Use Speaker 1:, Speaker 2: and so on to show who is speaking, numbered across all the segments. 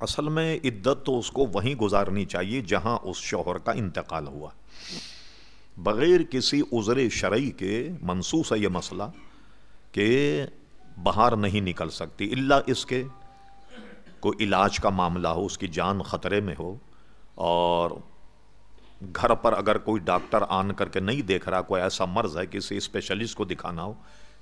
Speaker 1: اصل میں عدت تو اس کو وہیں گزارنی چاہیے جہاں اس شوہر کا انتقال ہوا۔ بغیر کسی عذر شرعی کے منسوس ہے یہ مسئلہ کہ باہر نہیں نکل سکتی اللہ اس کے کوئی علاج کا معاملہ ہو، اس کی جان خطرے میں ہو۔ اور گھر پر اگر کوئی ڈاکٹر آن کر کے نہیں دیکھ رہا، کوئی ایسا مرض ہے، کسی اسپیشلسٹ کو دکھانا ہو،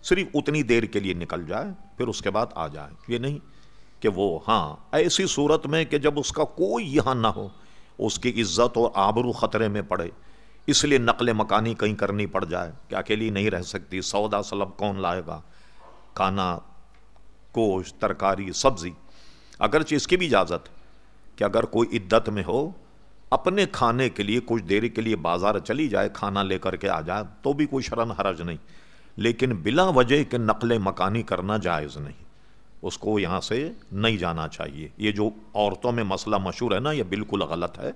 Speaker 1: صرف اتنی دیر کے لیے نکل جائے، پھر اس کے بعد آ جائے۔ یہ نہیں۔ کہ وہ ہاں ایسی صورت میں کہ جب اس کا کوئی یہاں نہ ہو، اس کی عزت اور آبرو خطرے میں پڑے۔ اس لیے نقل مکانی کہیں کرنی پڑ جائے کہ اکیلی نہیں رہ سکتی، سودا سلب کون لائے گا؟ کھانا، گوشت، ترکاری، سبزی۔ اگرچہ اس کی بھی اجازت کہ اگر کوئی عدت میں ہو، اپنے کھانے کے لیے کچھ دیر کے لیے بازار چلی جائے، کھانا لے کر کے آ جائے، تو بھی کوئی شرن حرج نہیں۔ لیکن بلا وجہ کے نقل مکانی کرنا جائز نہیں۔ اس کو یہاں سے نہیں جانا چاہیے۔ یہ جو عورتوں میں مسئلہ مشہور ہے نا، یہ بالکل غلط ہے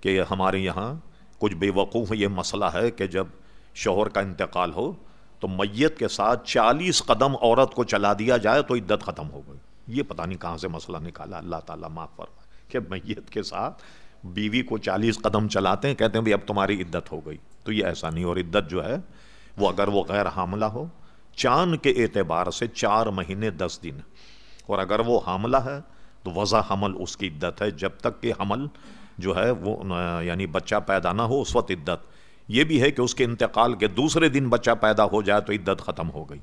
Speaker 1: کہ ہمارے یہاں کچھ بے وقوف یہ مسئلہ ہے کہ جب شوہر کا انتقال ہو تو میت کے ساتھ چالیس قدم عورت کو چلا دیا جائے تو عدت ختم ہو گئی۔ یہ پتہ نہیں کہاں سے مسئلہ نکالا۔ اللہ تعالیٰ معاف فرمائے کہ میت کے ساتھ بیوی کو چالیس قدم چلاتے ہیں، کہتے ہیں بھی اب تمہاری عدت ہو گئی۔ تو یہ ایسا نہیں، اور عدت جو ہے وہ اگر وہ غیر حاملہ ہو چاند کے اعتبار سے چار مہینے دس دن۔ اور اگر وہ حاملہ ہے، تو وضع حمل اس کی عدت ہے۔ جب تک کہ حمل جو ہے وہ یعنی بچہ پیدا نہ ہو، اس وقت عدت۔ یہ بھی ہے کہ اس کے انتقال کے دوسرے دن بچہ پیدا ہو جائے تو عدت ختم ہو گئی۔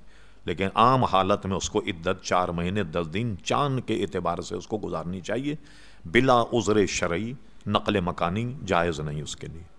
Speaker 1: لیکن عام حالت میں اس کو عدت چار مہینے دس دن چاند کے اعتبار سے اس کو گزارنی چاہیے۔ بلا عذر شرعی، نقل مکانی جائز نہیں اس کے لیے۔